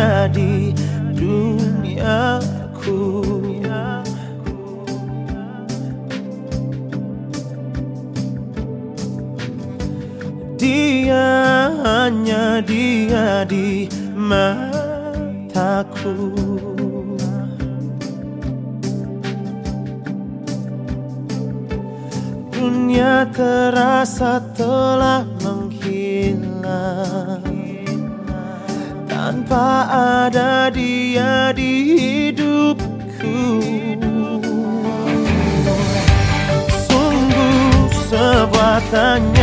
ada di dunia ku. Dia hanya dia di mataku. Dunia terasa telah menghilang. Tanpa ada dia di hidupku. Sungguh sebuah tanya